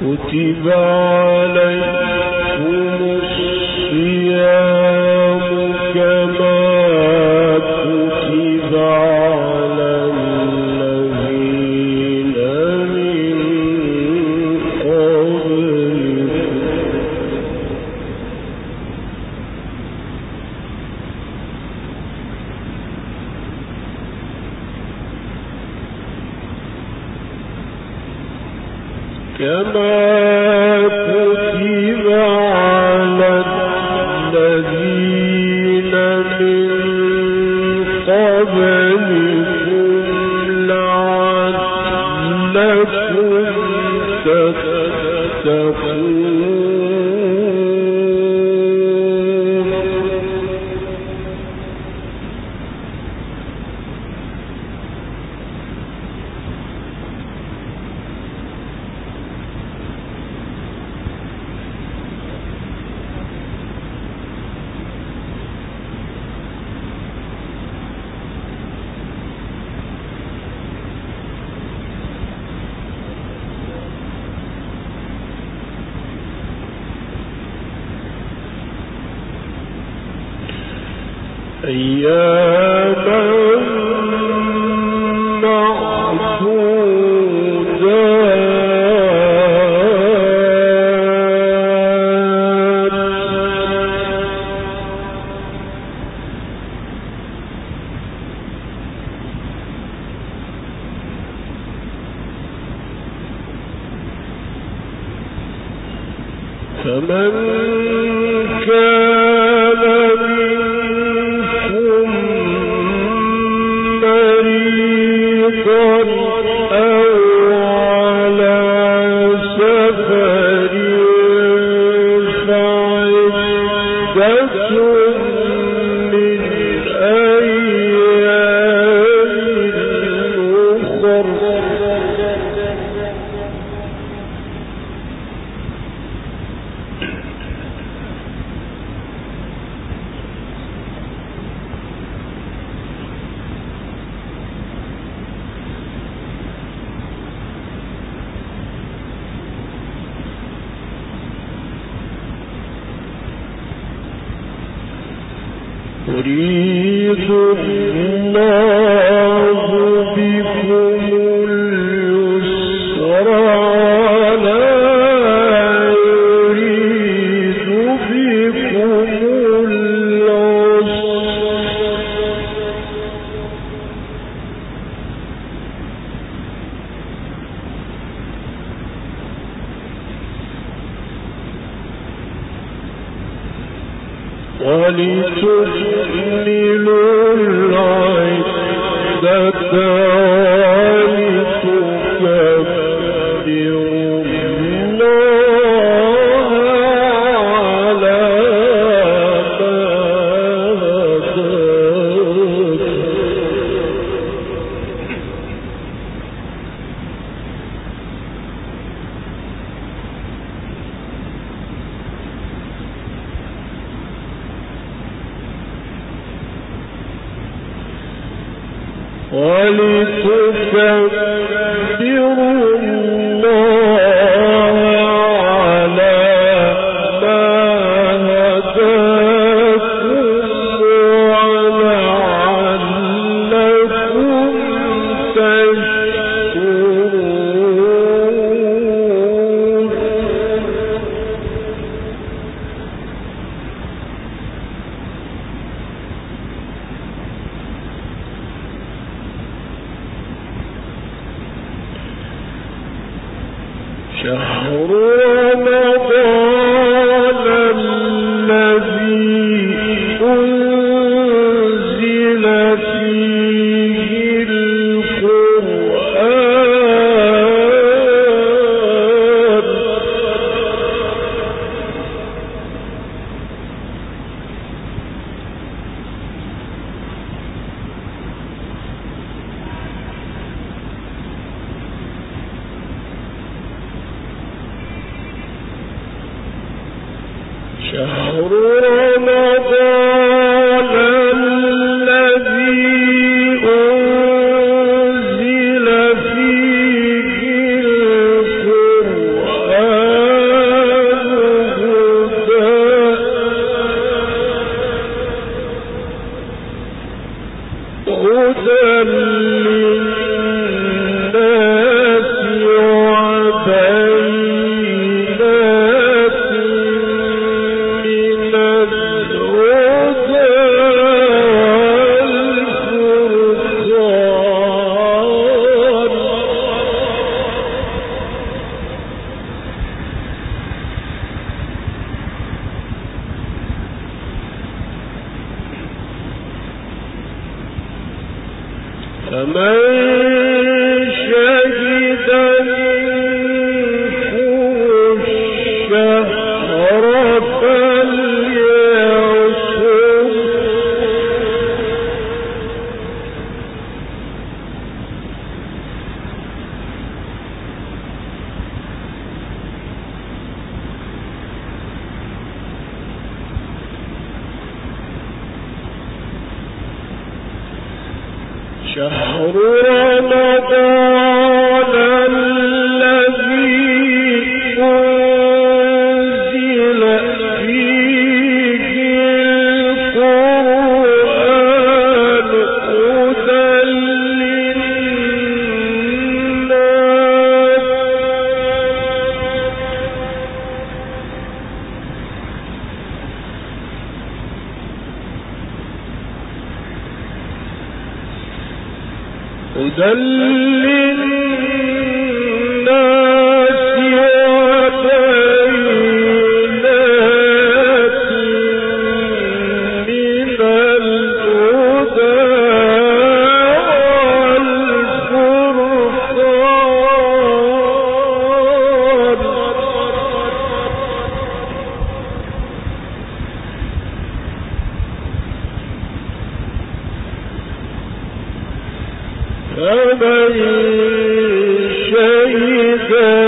كتب عليكم يريد شهر رمضان أبي شيئا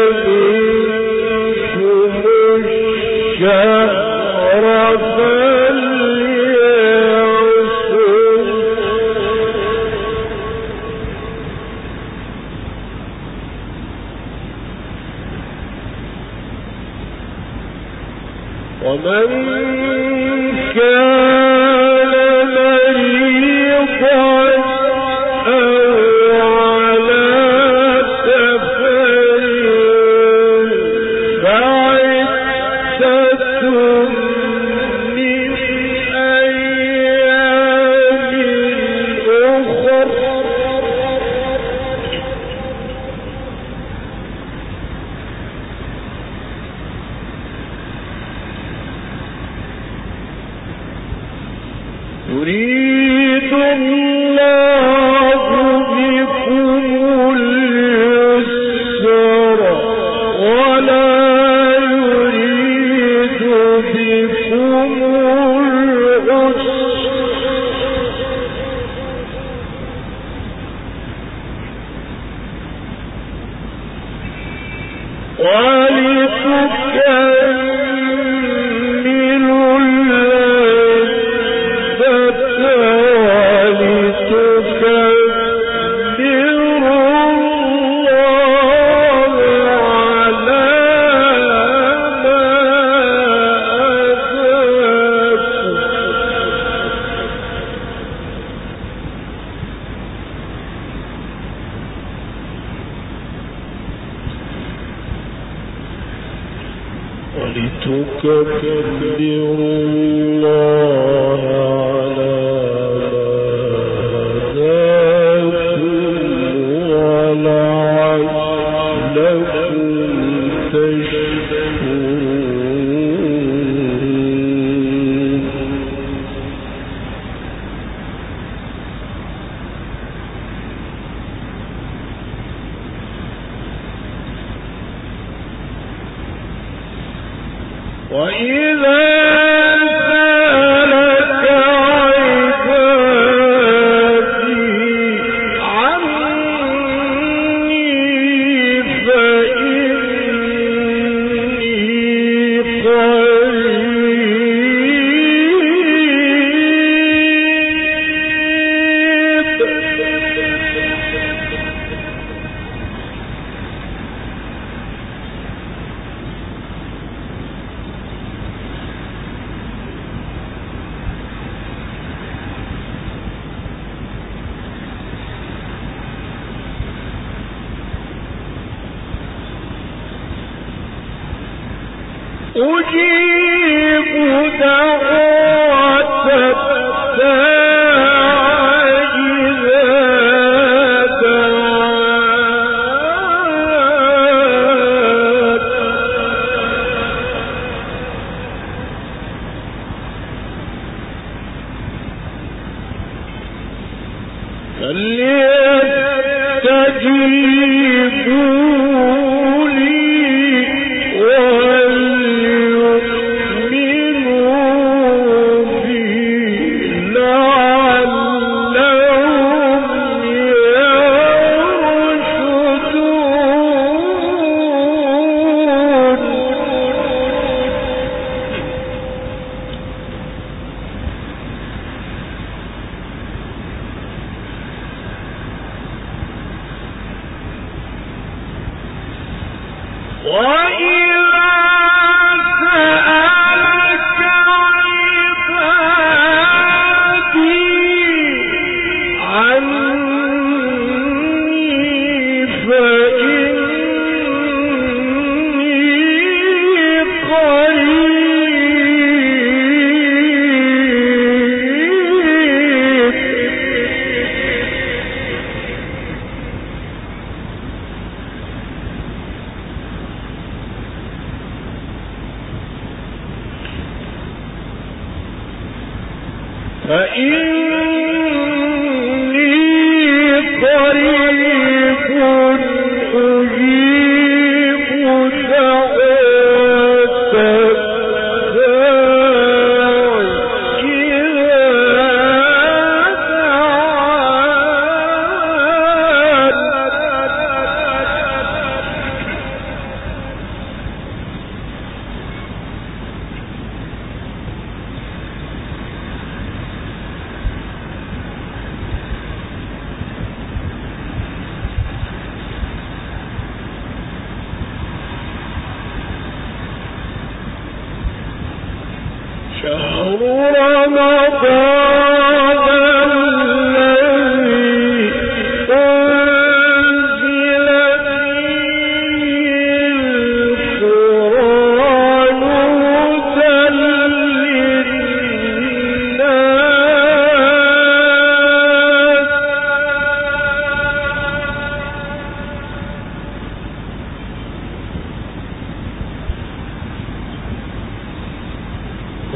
أجيب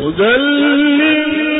ادل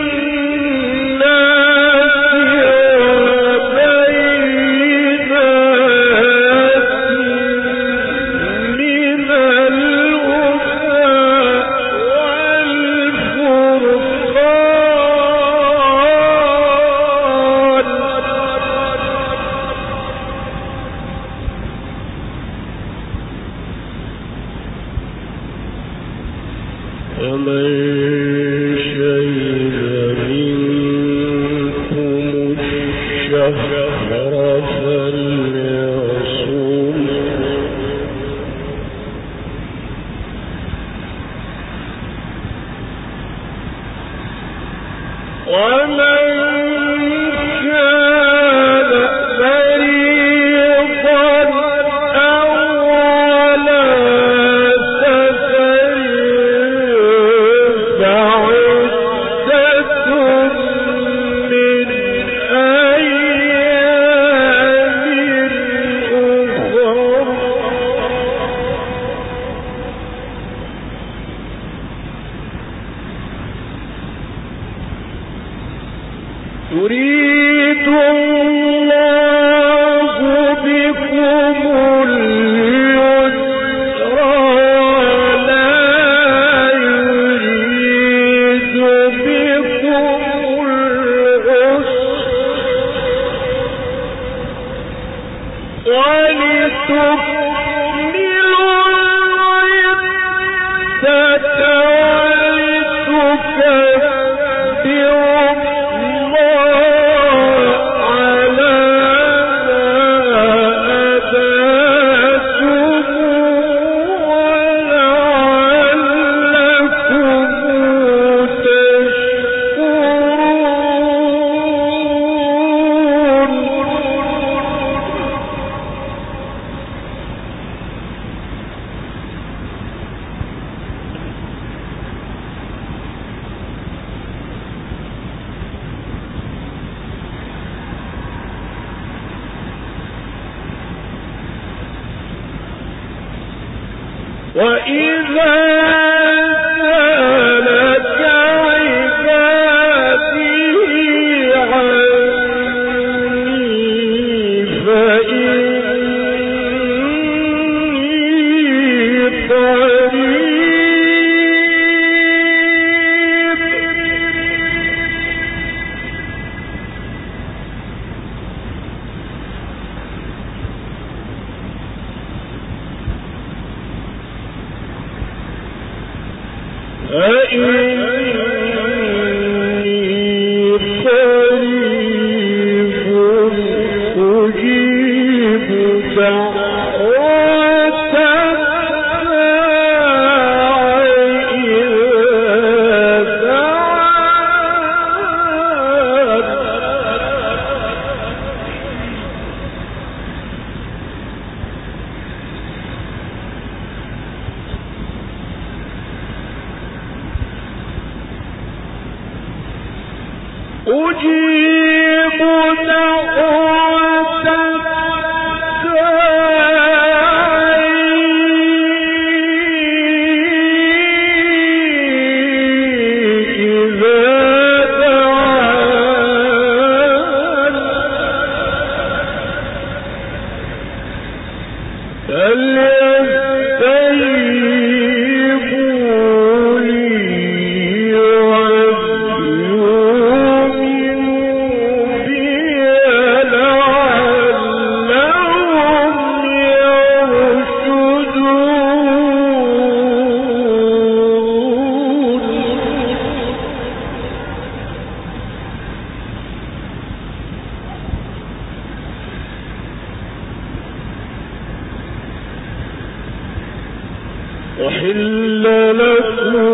أئن إلا لكم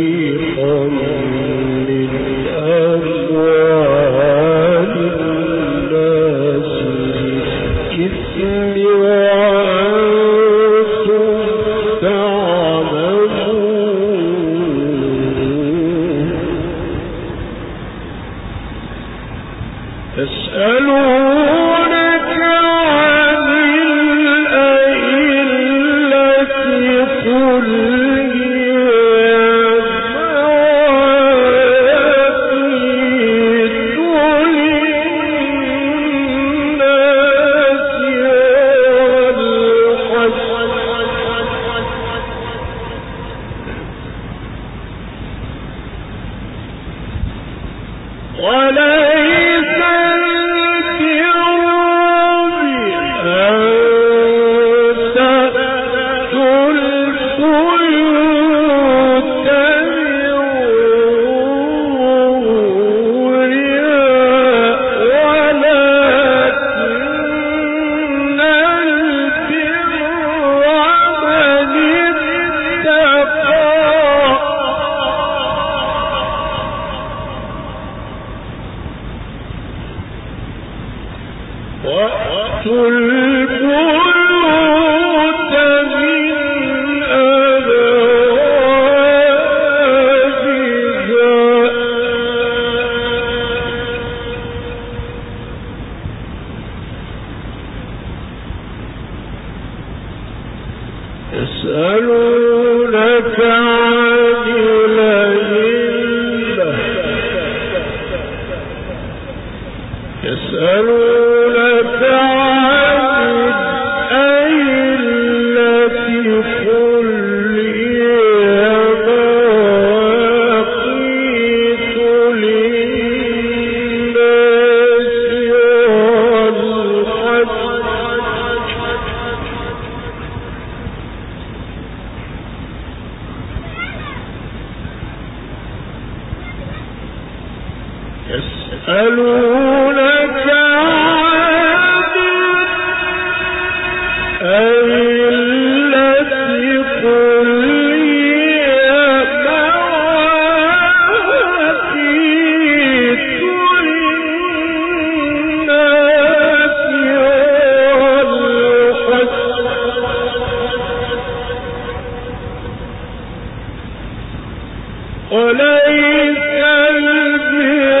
رسول وليس البر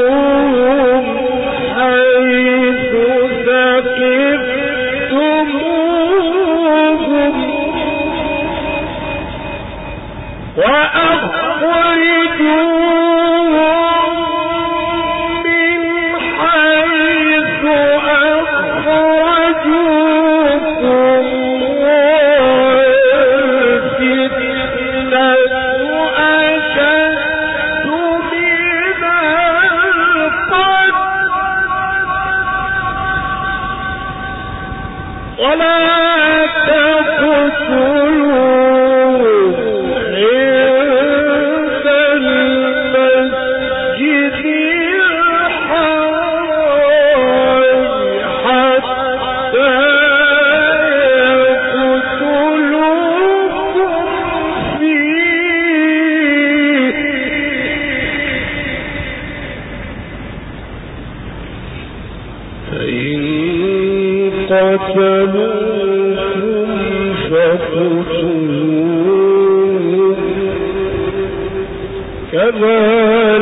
من والحمام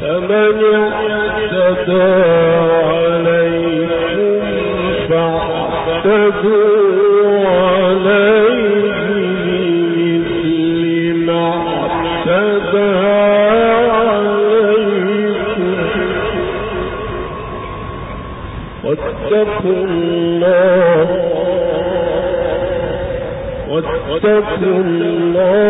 فمن اعتدى عليكم فاعتدوا عليه مثل ما اعتدى عليكم واتقوا الله واتقوا الله.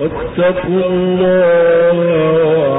واتقوا الله.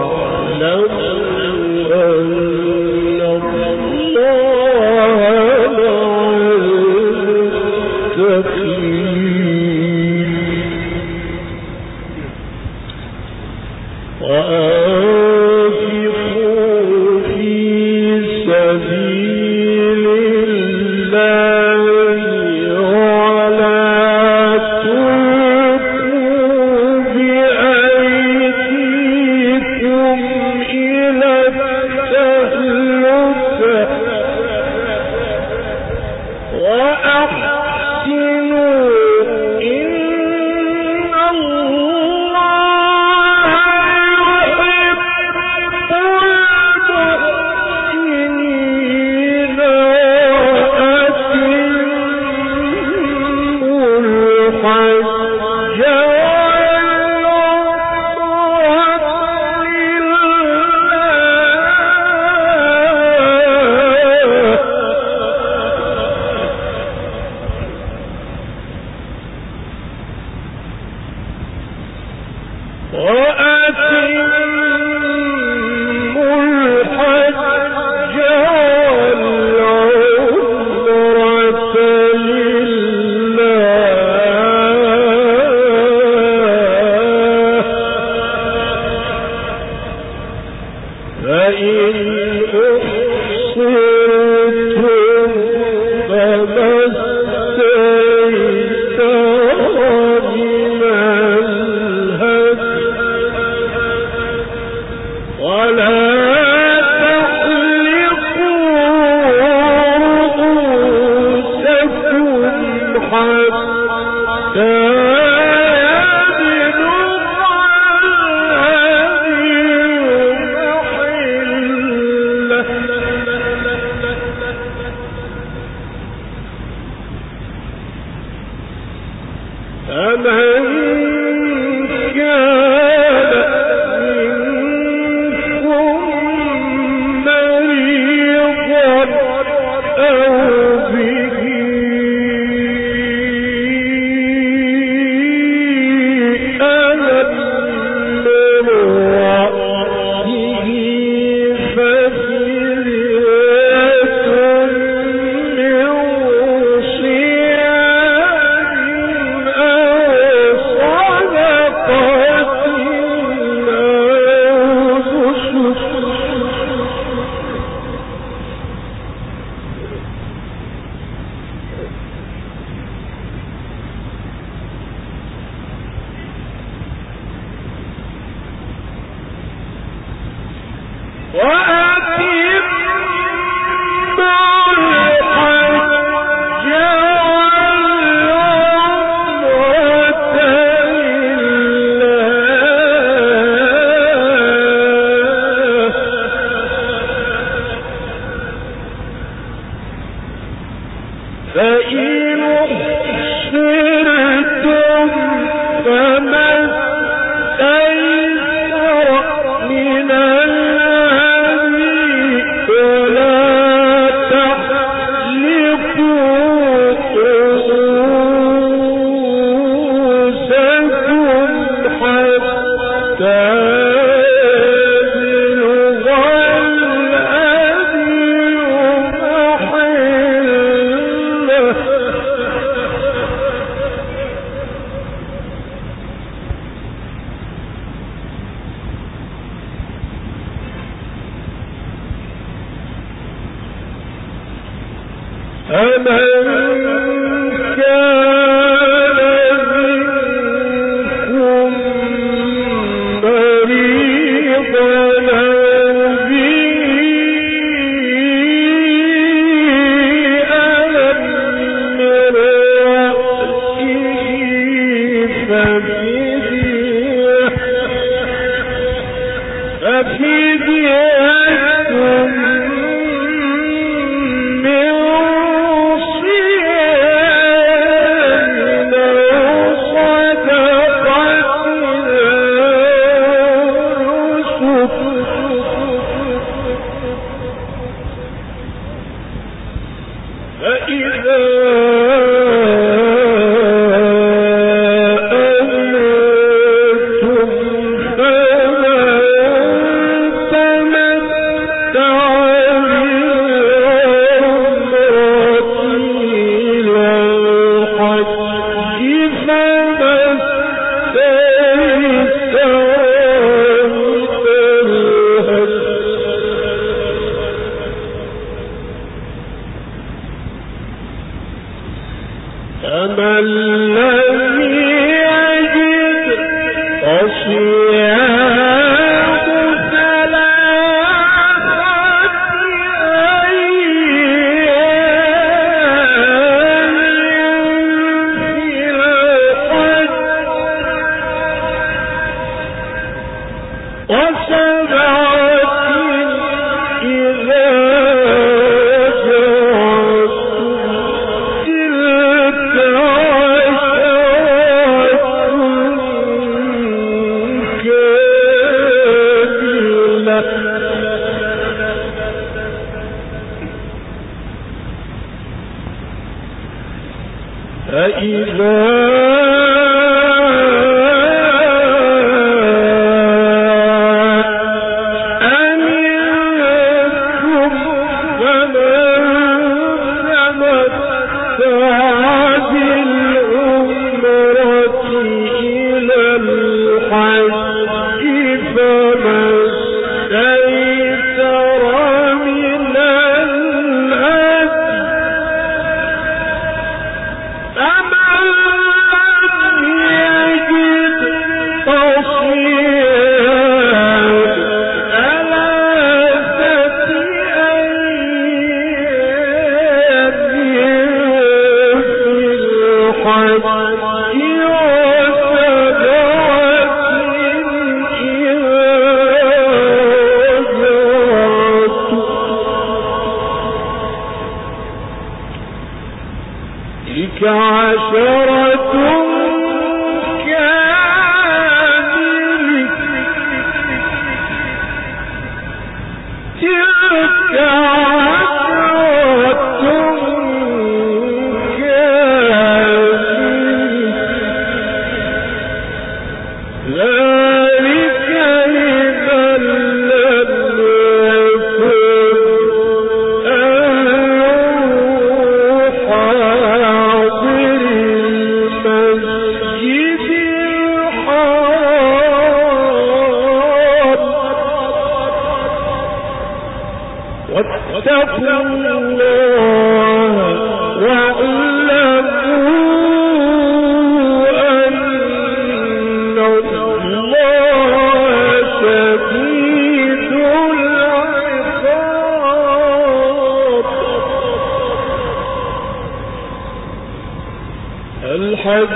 فمن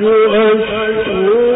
فرض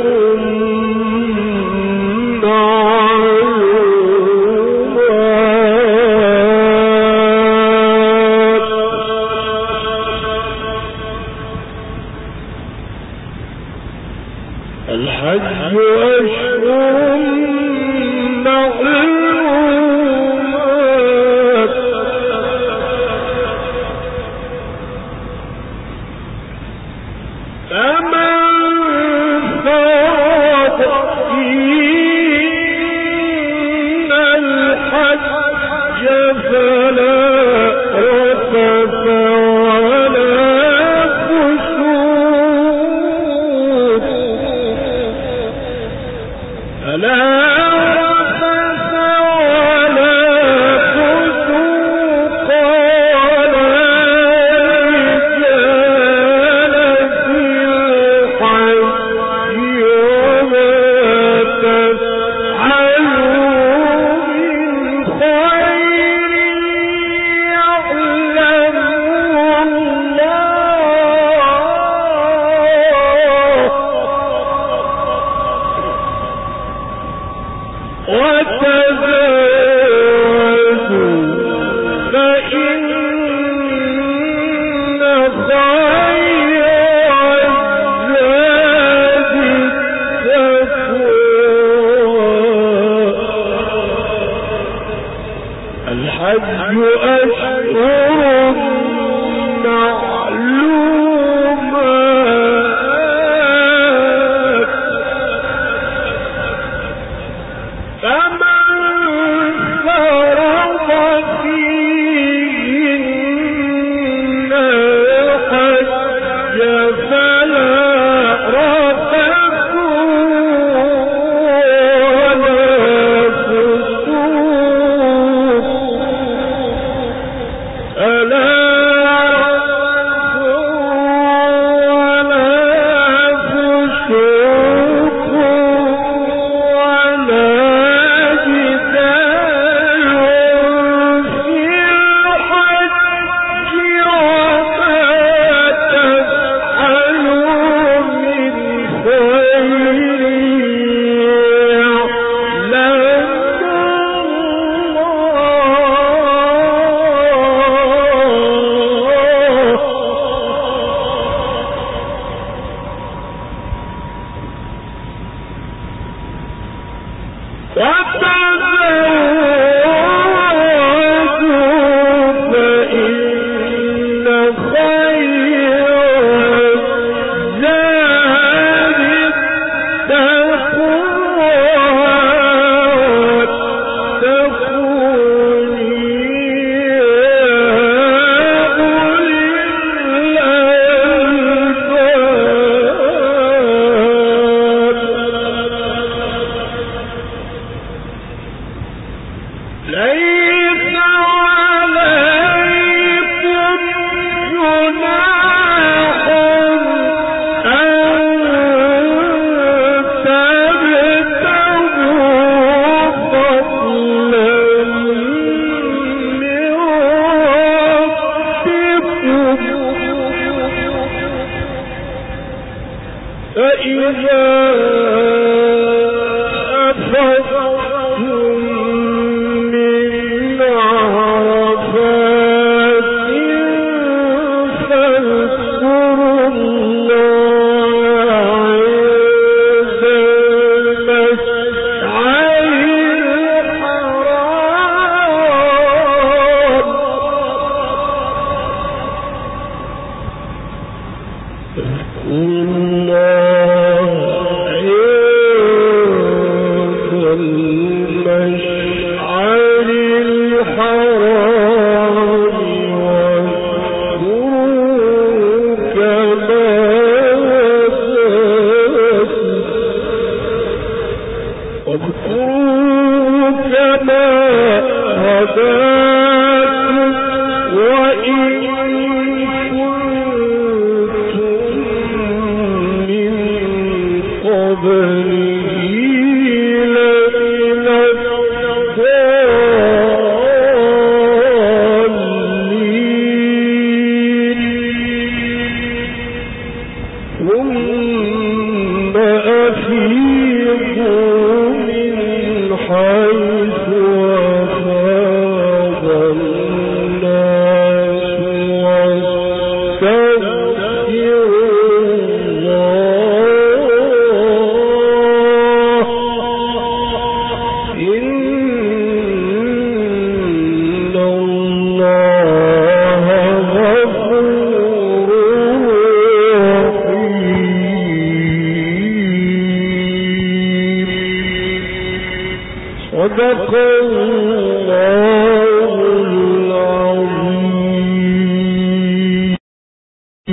وتذكر